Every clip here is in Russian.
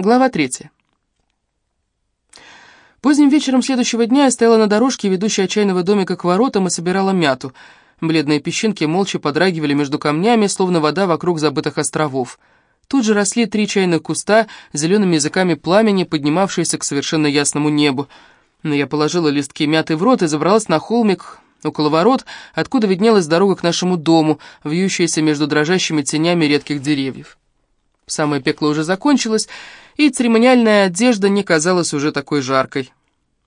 Глава третья. Поздним вечером следующего дня я стояла на дорожке, ведущей от чайного домика к воротам, и собирала мяту. Бледные песчинки молча подрагивали между камнями, словно вода вокруг забытых островов. Тут же росли три чайных куста, зелеными языками пламени, поднимавшиеся к совершенно ясному небу. Но я положила листки мяты в рот и забралась на холмик около ворот, откуда виднелась дорога к нашему дому, вьющаяся между дрожащими тенями редких деревьев. Самое пекло уже закончилось, и церемониальная одежда не казалась уже такой жаркой.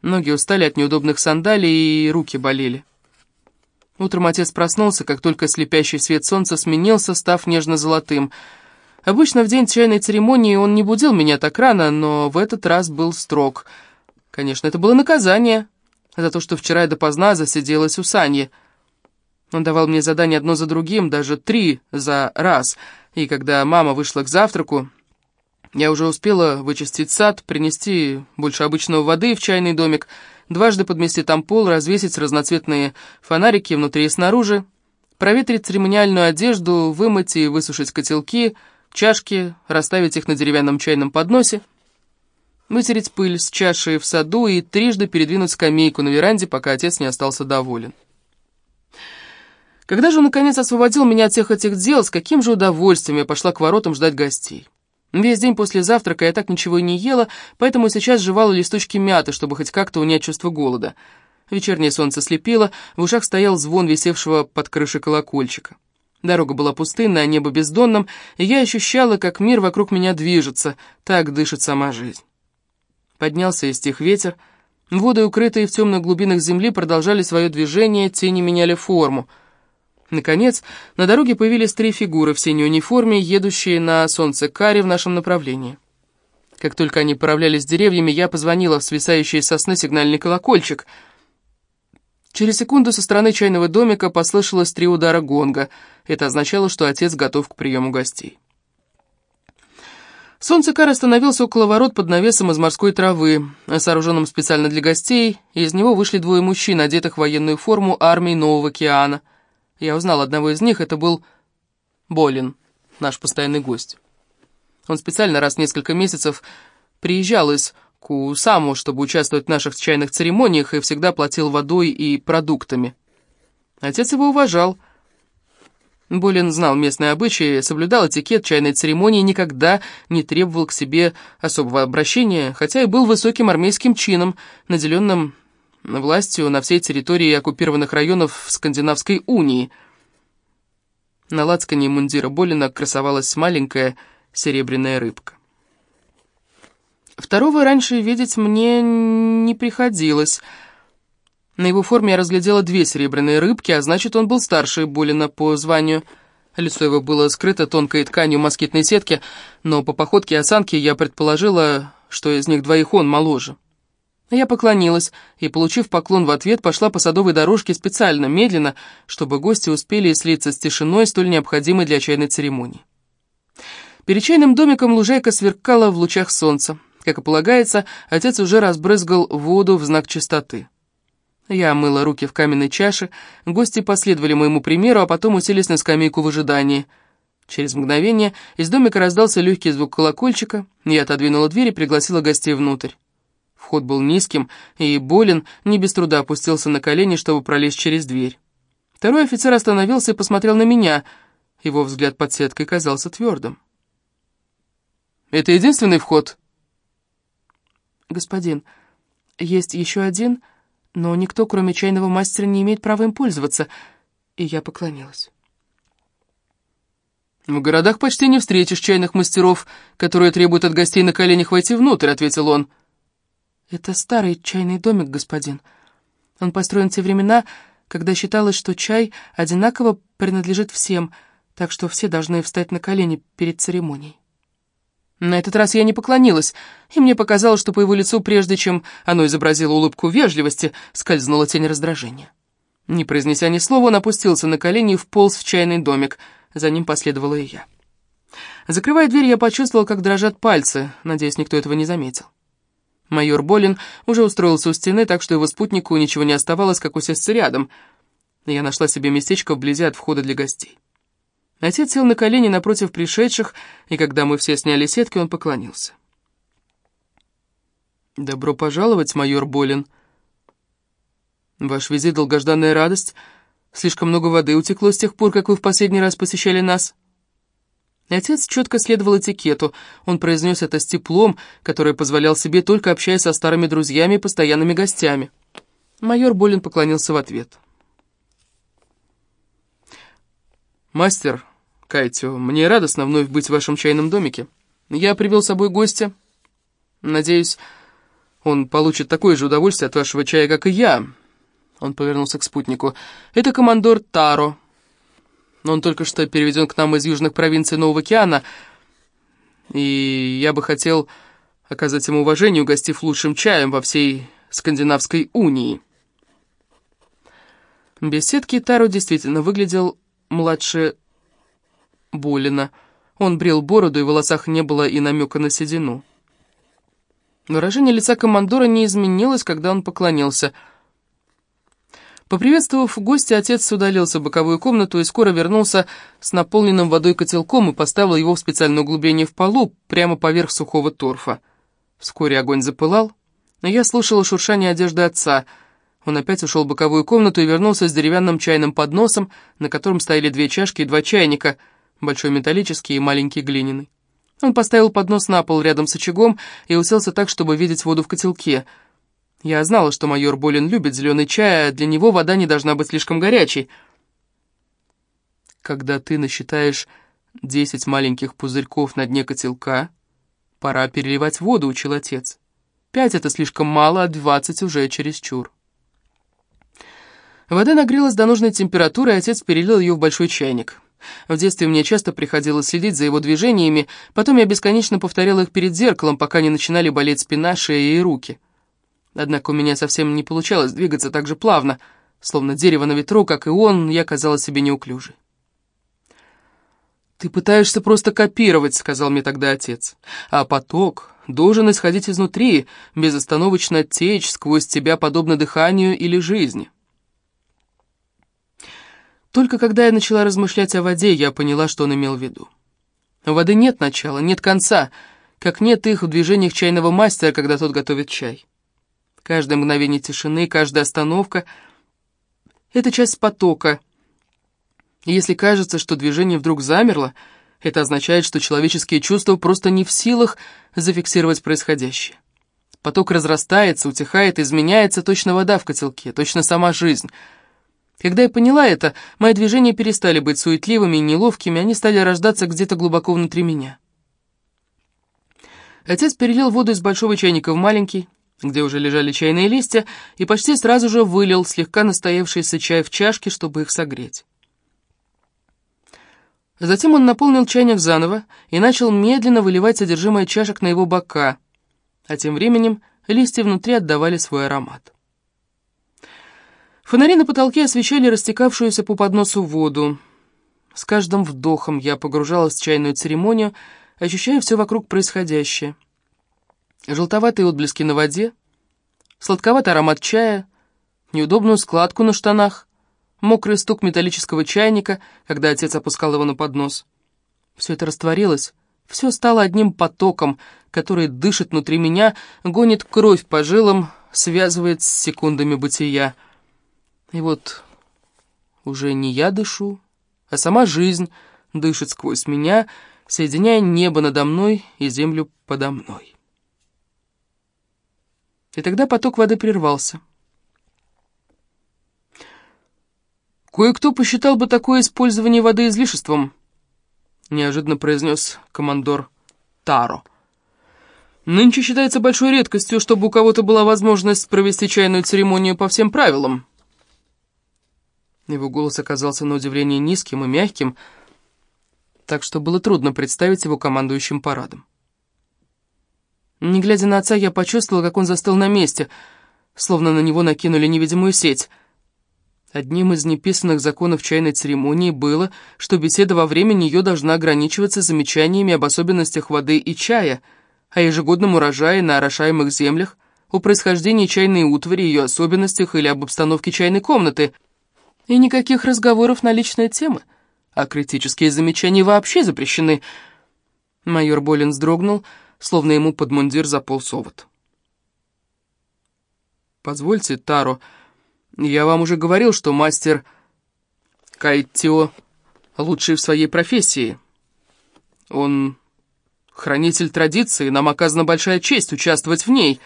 Ноги устали от неудобных сандалий, и руки болели. Утром отец проснулся, как только слепящий свет солнца сменился, став нежно-золотым. Обычно в день чайной церемонии он не будил меня так рано, но в этот раз был строг. Конечно, это было наказание за то, что вчера я допоздна засиделась у Саньи. Он давал мне задания одно за другим, даже три за раз, и когда мама вышла к завтраку, я уже успела вычистить сад, принести больше обычного воды в чайный домик, дважды подмести там пол, развесить разноцветные фонарики внутри и снаружи, проветрить церемониальную одежду, вымыть и высушить котелки, чашки, расставить их на деревянном чайном подносе, вытереть пыль с чаши в саду и трижды передвинуть скамейку на веранде, пока отец не остался доволен. Когда же он, наконец, освободил меня от всех этих дел, с каким же удовольствием я пошла к воротам ждать гостей. Весь день после завтрака я так ничего и не ела, поэтому сейчас жевала листочки мяты, чтобы хоть как-то унять чувство голода. Вечернее солнце слепило, в ушах стоял звон висевшего под крышей колокольчика. Дорога была пустынная, небо бездонным, и я ощущала, как мир вокруг меня движется, так дышит сама жизнь. Поднялся и стих ветер. Воды, укрытые в темных глубинах земли, продолжали свое движение, тени меняли форму — Наконец, на дороге появились три фигуры в синей униформе, едущие на солнце каре в нашем направлении. Как только они поравлялись деревьями, я позвонила в свисающий сосны сигнальный колокольчик. Через секунду со стороны чайного домика послышалось три удара гонга. Это означало, что отец готов к приему гостей. Солнце Кар остановился около ворот под навесом из морской травы, сооруженным специально для гостей, и из него вышли двое мужчин, одетых в военную форму армии Нового океана. Я узнал одного из них, это был Болин, наш постоянный гость. Он специально раз в несколько месяцев приезжал из Кусаму, чтобы участвовать в наших чайных церемониях, и всегда платил водой и продуктами. Отец его уважал. Болин знал местные обычаи, соблюдал этикет чайной церемонии, никогда не требовал к себе особого обращения, хотя и был высоким армейским чином, наделенным властью на всей территории оккупированных районов Скандинавской унии. На лацкане мундира Болина красовалась маленькая серебряная рыбка. Второго раньше видеть мне не приходилось. На его форме я разглядела две серебряные рыбки, а значит, он был старше Болина по званию. Лицо его было скрыто тонкой тканью москитной сетки, но по походке и осанке я предположила, что из них двоих он моложе. Я поклонилась и, получив поклон в ответ, пошла по садовой дорожке специально, медленно, чтобы гости успели слиться с тишиной, столь необходимой для чайной церемонии. Перед чайным домиком лужайка сверкала в лучах солнца. Как и полагается, отец уже разбрызгал воду в знак чистоты. Я мыла руки в каменной чаше, гости последовали моему примеру, а потом уселись на скамейку в ожидании. Через мгновение из домика раздался легкий звук колокольчика, я отодвинула дверь и пригласила гостей внутрь. Вход был низким, и Болин не без труда опустился на колени, чтобы пролезть через дверь. Второй офицер остановился и посмотрел на меня. Его взгляд под сеткой казался твердым. «Это единственный вход?» «Господин, есть еще один, но никто, кроме чайного мастера, не имеет права им пользоваться». И я поклонилась. «В городах почти не встретишь чайных мастеров, которые требуют от гостей на коленях войти внутрь», — ответил он. «Это старый чайный домик, господин. Он построен в те времена, когда считалось, что чай одинаково принадлежит всем, так что все должны встать на колени перед церемонией». На этот раз я не поклонилась, и мне показалось, что по его лицу, прежде чем оно изобразило улыбку вежливости, скользнула тень раздражения. Не произнеся ни слова, он опустился на колени и вполз в чайный домик. За ним последовала и я. Закрывая дверь, я почувствовала, как дрожат пальцы. Надеюсь, никто этого не заметил. Майор Болин уже устроился у стены, так что его спутнику ничего не оставалось, как усесться рядом. Я нашла себе местечко вблизи от входа для гостей. Отец сел на колени напротив пришедших, и когда мы все сняли сетки, он поклонился. «Добро пожаловать, майор Болин. Ваш визит — долгожданная радость. Слишком много воды утекло с тех пор, как вы в последний раз посещали нас». Отец четко следовал этикету. Он произнес это с теплом, которое позволял себе только общаясь со старыми друзьями и постоянными гостями. Майор Болин поклонился в ответ. «Мастер Кайтио, мне радостно вновь быть в вашем чайном домике. Я привел с собой гостя. Надеюсь, он получит такое же удовольствие от вашего чая, как и я». Он повернулся к спутнику. «Это командор Таро. Он только что переведен к нам из южных провинций Нового океана, и я бы хотел оказать ему уважение, угостив лучшим чаем во всей Скандинавской унии». Без сетки Таро действительно выглядел младше Болина. Он брил бороду, и в волосах не было и намека на седину. Выражение лица командора не изменилось, когда он поклонился. Поприветствовав гостя, отец удалился в боковую комнату и скоро вернулся с наполненным водой котелком и поставил его в специальное углубление в полу, прямо поверх сухого торфа. Вскоре огонь запылал, но я слушала шуршание одежды отца. Он опять ушел в боковую комнату и вернулся с деревянным чайным подносом, на котором стояли две чашки и два чайника, большой металлический и маленький глиняный. Он поставил поднос на пол рядом с очагом и уселся так, чтобы видеть воду в котелке. Я знала, что майор Болин любит зеленый чай, а для него вода не должна быть слишком горячей. Когда ты насчитаешь десять маленьких пузырьков на дне котелка, пора переливать воду, учил отец. Пять — это слишком мало, а двадцать уже чересчур. Вода нагрелась до нужной температуры, и отец перелил ее в большой чайник. В детстве мне часто приходилось следить за его движениями, потом я бесконечно повторял их перед зеркалом, пока не начинали болеть спина, шея и руки. Однако у меня совсем не получалось двигаться так же плавно, словно дерево на ветру, как и он, я казалась себе неуклюжей. «Ты пытаешься просто копировать», — сказал мне тогда отец. «А поток должен исходить изнутри, безостановочно течь сквозь тебя, подобно дыханию или жизни». Только когда я начала размышлять о воде, я поняла, что он имел в виду. У воды нет начала, нет конца, как нет их в движениях чайного мастера, когда тот готовит чай. Каждое мгновение тишины, каждая остановка — это часть потока. И если кажется, что движение вдруг замерло, это означает, что человеческие чувства просто не в силах зафиксировать происходящее. Поток разрастается, утихает, изменяется, точно вода в котелке, точно сама жизнь — когда я поняла это, мои движения перестали быть суетливыми и неловкими, они стали рождаться где-то глубоко внутри меня. Отец перелил воду из большого чайника в маленький, где уже лежали чайные листья, и почти сразу же вылил слегка настоявшийся чай в чашки, чтобы их согреть. Затем он наполнил чайник заново и начал медленно выливать содержимое чашек на его бока, а тем временем листья внутри отдавали свой аромат. Фонари на потолке освещали растекавшуюся по подносу воду. С каждым вдохом я погружалась в чайную церемонию, ощущая все вокруг происходящее. Желтоватые отблески на воде, сладковатый аромат чая, неудобную складку на штанах, мокрый стук металлического чайника, когда отец опускал его на поднос. Все это растворилось, все стало одним потоком, который дышит внутри меня, гонит кровь по жилам, связывает с секундами бытия — и вот уже не я дышу, а сама жизнь дышит сквозь меня, соединяя небо надо мной и землю подо мной. И тогда поток воды прервался. «Кое-кто посчитал бы такое использование воды излишеством», — неожиданно произнес командор Таро. «Нынче считается большой редкостью, чтобы у кого-то была возможность провести чайную церемонию по всем правилам». Его голос оказался на удивление низким и мягким, так что было трудно представить его командующим парадом. Не глядя на отца, я почувствовала, как он застыл на месте, словно на него накинули невидимую сеть. Одним из неписанных законов чайной церемонии было, что беседа во время нее должна ограничиваться замечаниями об особенностях воды и чая, о ежегодном урожае на орошаемых землях, о происхождении чайной утвари, ее особенностях или об обстановке чайной комнаты — и никаких разговоров на личные темы. А критические замечания вообще запрещены. Майор Болин вздрогнул, словно ему под мундир заполз овод. Позвольте, Таро, я вам уже говорил, что мастер Кайтио лучший в своей профессии. Он хранитель традиции, нам оказана большая честь участвовать в ней,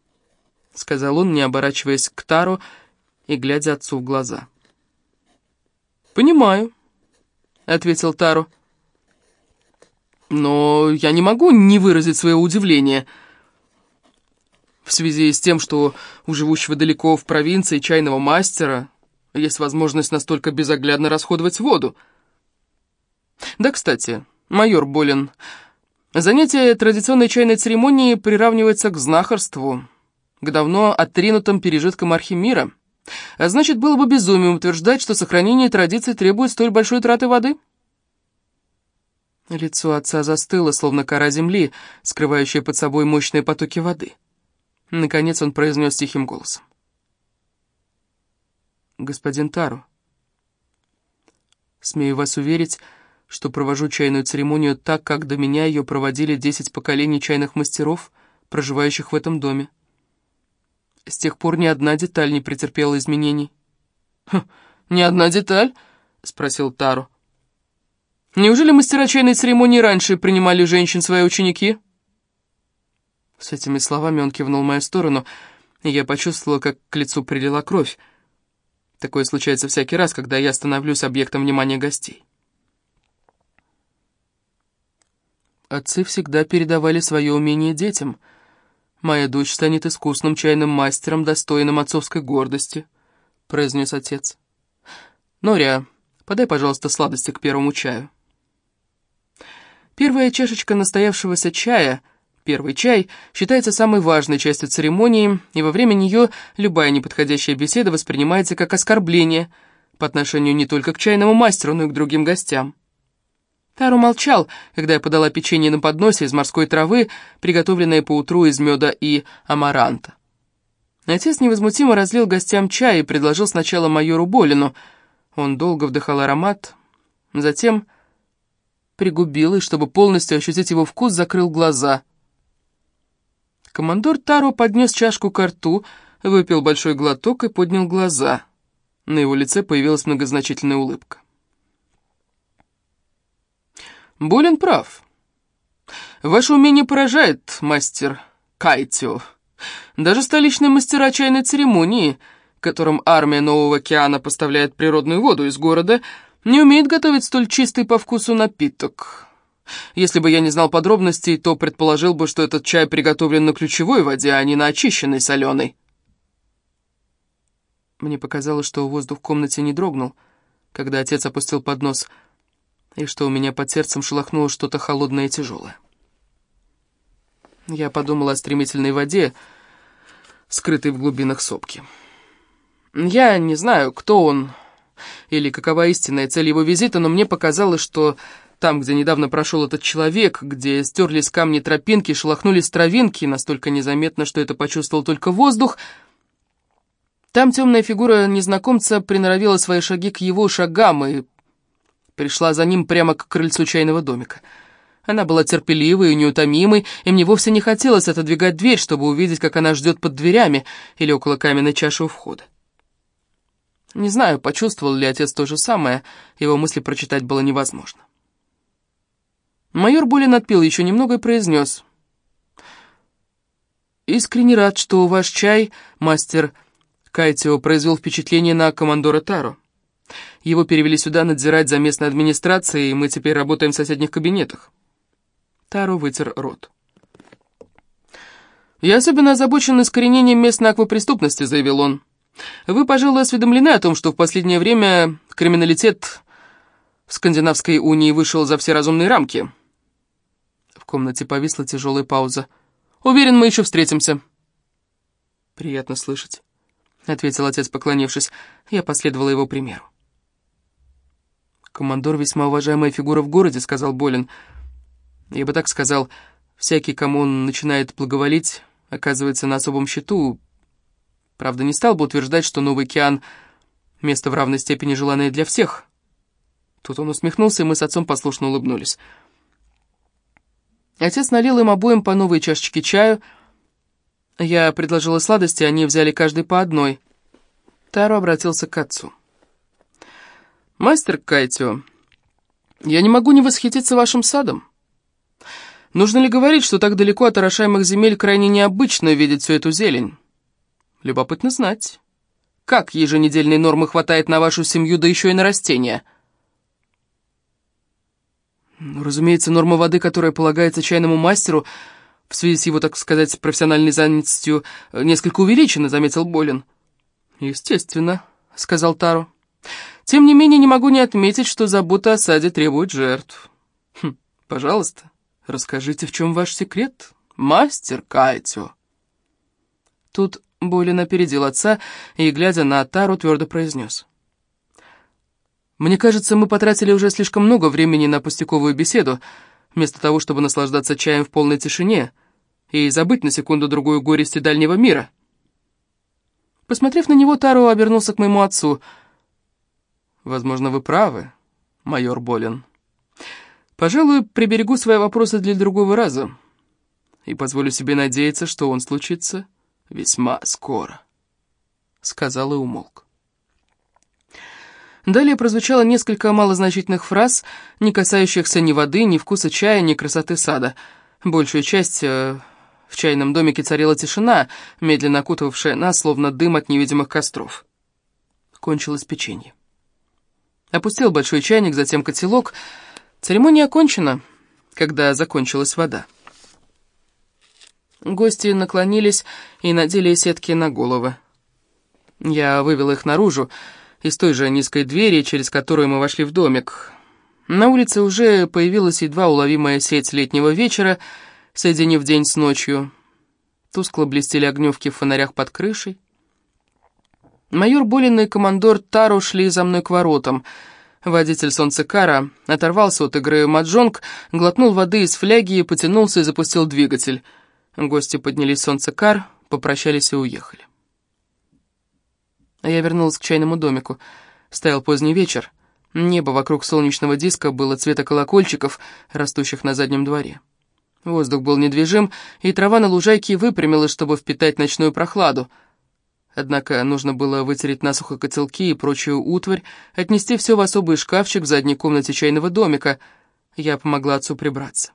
— сказал он, не оборачиваясь к Таро и глядя отцу в глаза. «Понимаю», — ответил Таро. «Но я не могу не выразить своего удивления» в связи с тем, что у живущего далеко в провинции чайного мастера есть возможность настолько безоглядно расходовать воду. Да, кстати, майор болен. Занятие традиционной чайной церемонии приравнивается к знахарству, к давно отринутым пережиткам архимира. А значит, было бы безумием утверждать, что сохранение традиций требует столь большой траты воды. Лицо отца застыло, словно кора земли, скрывающая под собой мощные потоки воды. Наконец он произнес тихим голосом. «Господин Тару, смею вас уверить, что провожу чайную церемонию так, как до меня ее проводили десять поколений чайных мастеров, проживающих в этом доме. С тех пор ни одна деталь не претерпела изменений». «Хм, «Ни одна деталь?» — спросил Тару. «Неужели мастера чайной церемонии раньше принимали женщин свои ученики?» С этими словами он кивнул в мою сторону, и я почувствовала, как к лицу прилила кровь. Такое случается всякий раз, когда я становлюсь объектом внимания гостей. Отцы всегда передавали свое умение детям. «Моя дочь станет искусным чайным мастером, достойным отцовской гордости», — произнес отец. «Норя, подай, пожалуйста, сладости к первому чаю». Первая чашечка настоявшегося чая — Первый чай считается самой важной частью церемонии, и во время нее любая неподходящая беседа воспринимается как оскорбление по отношению не только к чайному мастеру, но и к другим гостям. Тару молчал, когда я подала печенье на подносе из морской травы, приготовленное поутру из меда и амаранта. Отец невозмутимо разлил гостям чай и предложил сначала майору Болину. Он долго вдыхал аромат, затем пригубил и, чтобы полностью ощутить его вкус, закрыл глаза — Командор Таро поднес чашку к рту, выпил большой глоток и поднял глаза. На его лице появилась многозначительная улыбка. Болен прав. Ваше умение поражает, мастер Кайтио. Даже столичные мастера чайной церемонии, которым армия Нового океана поставляет природную воду из города, не умеет готовить столь чистый по вкусу напиток. Если бы я не знал подробностей, то предположил бы, что этот чай приготовлен на ключевой воде, а не на очищенной соленой. Мне показалось, что воздух в комнате не дрогнул, когда отец опустил поднос, и что у меня под сердцем шелохнуло что-то холодное и тяжелое. Я подумал о стремительной воде, скрытой в глубинах сопки. Я не знаю, кто он или какова истинная цель его визита, но мне показалось, что там, где недавно прошел этот человек, где стерлись камни тропинки, шелохнулись травинки, настолько незаметно, что это почувствовал только воздух, там темная фигура незнакомца приноровила свои шаги к его шагам и пришла за ним прямо к крыльцу чайного домика. Она была терпеливой и неутомимой, и мне вовсе не хотелось отодвигать дверь, чтобы увидеть, как она ждет под дверями или около каменной чаши у входа. Не знаю, почувствовал ли отец то же самое, его мысли прочитать было невозможно. Майор Булин отпил еще немного и произнес. «Искренне рад, что ваш чай, мастер Кайтио, произвел впечатление на командора Таро. Его перевели сюда надзирать за местной администрацией, и мы теперь работаем в соседних кабинетах». Таро вытер рот. «Я особенно озабочен искоренением местной аквапреступности», — заявил он. «Вы, пожалуй, осведомлены о том, что в последнее время криминалитет в Скандинавской унии вышел за все разумные рамки» комнате повисла тяжелая пауза. «Уверен, мы еще встретимся». «Приятно слышать», — ответил отец, поклонившись. Я последовала его примеру. «Командор весьма уважаемая фигура в городе», — сказал Болин. «Я бы так сказал, всякий, кому он начинает благоволить, оказывается на особом счету. Правда, не стал бы утверждать, что Новый океан — место в равной степени желанное для всех». Тут он усмехнулся, и мы с отцом послушно улыбнулись. Отец налил им обоим по новой чашечке чаю. Я предложила сладости, они взяли каждый по одной. Таро обратился к отцу. «Мастер Кайтио, я не могу не восхититься вашим садом. Нужно ли говорить, что так далеко от орошаемых земель крайне необычно видеть всю эту зелень? Любопытно знать, как еженедельной нормы хватает на вашу семью, да еще и на растения?» ну, «Разумеется, норма воды, которая полагается чайному мастеру, в связи с его, так сказать, профессиональной занятостью, несколько увеличена», — заметил Болин. «Естественно», — сказал Таро. «Тем не менее, не могу не отметить, что забота о саде требует жертв. Хм, пожалуйста, расскажите, в чем ваш секрет, мастер Кайтио?» Тут Болин опередил отца и, глядя на Тару, твердо произнес. «Мне кажется, мы потратили уже слишком много времени на пустяковую беседу, вместо того, чтобы наслаждаться чаем в полной тишине и забыть на секунду-другую горести дальнего мира». Посмотрев на него, Таро обернулся к моему отцу. «Возможно, вы правы, майор Болин. Пожалуй, приберегу свои вопросы для другого раза и позволю себе надеяться, что он случится весьма скоро», — сказал и умолк. Далее прозвучало несколько малозначительных фраз, не касающихся ни воды, ни вкуса чая, ни красоты сада. Большую часть э, в чайном домике царила тишина, медленно окутывавшая нас, словно дым от невидимых костров. Кончилось печенье. Опустил большой чайник, затем котелок. Церемония окончена, когда закончилась вода. Гости наклонились и надели сетки на головы. Я вывел их наружу, из той же низкой двери, через которую мы вошли в домик. На улице уже появилась едва уловимая сеть летнего вечера — соединив день с ночью. Тускло блестели огневки в фонарях под крышей. Майор Болин и командор Таро шли за мной к воротам. Водитель солнцекара оторвался от игры маджонг, глотнул воды из фляги, потянулся и запустил двигатель. Гости поднялись в солнцекар, попрощались и уехали. Я вернулась к чайному домику. Стоял поздний вечер. Небо вокруг солнечного диска было цвета колокольчиков, растущих на заднем дворе. Воздух был недвижим, и трава на лужайке выпрямилась, чтобы впитать ночную прохладу. Однако нужно было вытереть насухо котелки и прочую утварь, отнести все в особый шкафчик в задней комнате чайного домика. Я помогла отцу прибраться.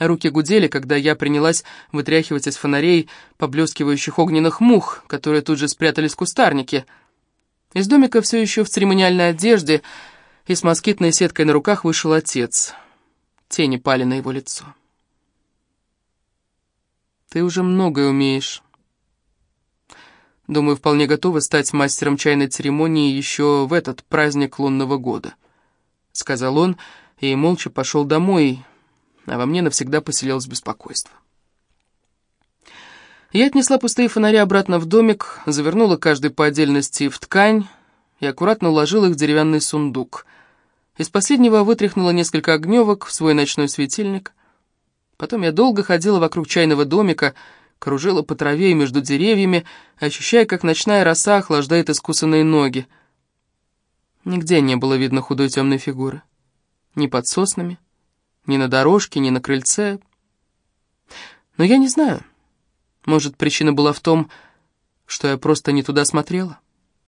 Руки гудели, когда я принялась вытряхивать из фонарей поблескивающих огненных мух, которые тут же спрятались в кустарнике. Из домика все еще в церемониальной одежде и с москитной сеткой на руках вышел отец. Тени пали на его лицо. Ты уже многое умеешь. Думаю, вполне готова стать мастером чайной церемонии еще в этот праздник лунного года», — сказал он и молча пошел домой, а во мне навсегда поселилось беспокойство. Я отнесла пустые фонари обратно в домик, завернула каждый по отдельности в ткань и аккуратно уложила их в деревянный сундук. Из последнего вытряхнула несколько огневок в свой ночной светильник — Потом я долго ходила вокруг чайного домика, кружила по траве и между деревьями, ощущая, как ночная роса охлаждает искусанные ноги. Нигде не было видно худой темной фигуры. Ни под соснами, ни на дорожке, ни на крыльце. Но я не знаю. Может, причина была в том, что я просто не туда смотрела?